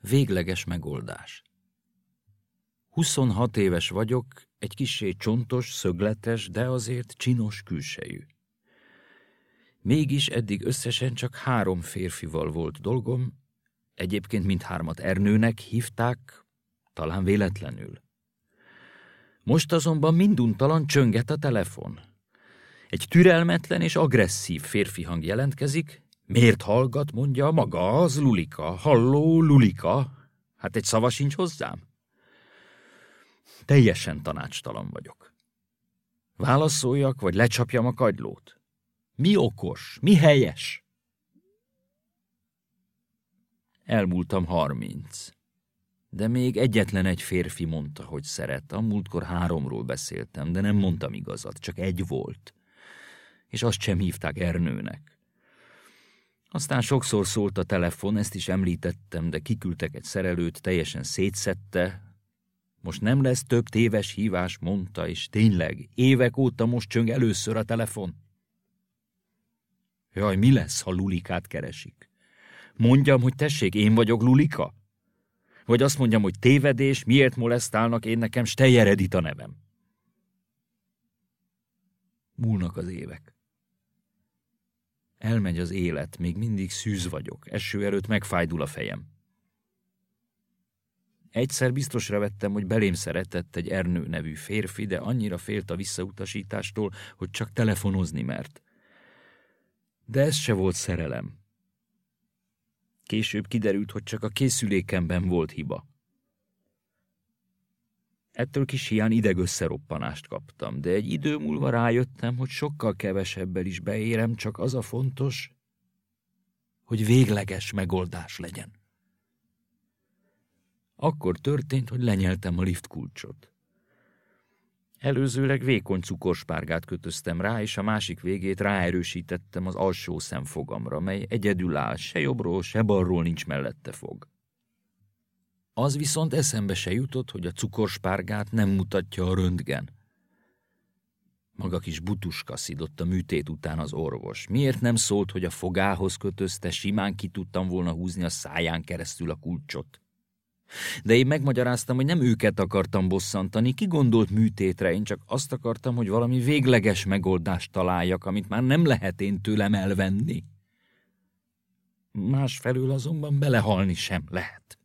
Végleges megoldás. 26 éves vagyok, egy kisé csontos, szögletes, de azért csinos külsejű. Mégis eddig összesen csak három férfival volt dolgom, egyébként mindhármat Ernőnek hívták, talán véletlenül. Most azonban minduntalan csönget a telefon. Egy türelmetlen és agresszív férfi hang jelentkezik, miért hallgat, mondja, maga az Lulika, halló Lulika, hát egy szava sincs hozzám. Teljesen tanácstalan vagyok. Válaszoljak, vagy lecsapjam a kagylót? Mi okos, mi helyes? Elmúltam harminc. De még egyetlen egy férfi mondta, hogy szeret. A múltkor háromról beszéltem, de nem mondtam igazat, csak egy volt. És azt sem hívták Ernőnek. Aztán sokszor szólt a telefon, ezt is említettem, de kiküldtek egy szerelőt, teljesen szétszette. Most nem lesz több téves hívás, mondta, és tényleg, évek óta most csöng először a telefon. Jaj, mi lesz, ha Lulikát keresik? Mondjam, hogy tessék, én vagyok Lulika? Vagy azt mondjam, hogy tévedés, miért molesztálnak én nekem Steyer Edith a nevem? Múlnak az évek. Elmegy az élet, még mindig szűz vagyok, eső előtt megfájdul a fejem. Egyszer biztosra vettem, hogy belém szeretett egy Ernő nevű férfi, de annyira félt a visszautasítástól, hogy csak telefonozni mert. De ez se volt szerelem. Később kiderült, hogy csak a készülékemben volt hiba. Ettől kis hián idegösszeroppanást kaptam, de egy idő múlva rájöttem, hogy sokkal kevesebbel is beérem, csak az a fontos, hogy végleges megoldás legyen. Akkor történt, hogy lenyeltem a lift kulcsot. Előzőleg vékony cukorspárgát kötöztem rá, és a másik végét ráerősítettem az alsó szemfogamra, mely egyedül áll, se jobbról, se balról nincs mellette fog. Az viszont eszembe se jutott, hogy a cukorspárgát nem mutatja a röntgen. Maga kis butuska szidott a műtét után az orvos. Miért nem szólt, hogy a fogához kötözte, simán ki tudtam volna húzni a száján keresztül a kulcsot? De én megmagyaráztam, hogy nem őket akartam bosszantani, ki gondolt műtétre, én csak azt akartam, hogy valami végleges megoldást találjak, amit már nem lehet én tőlem elvenni. Másfelől azonban belehalni sem lehet.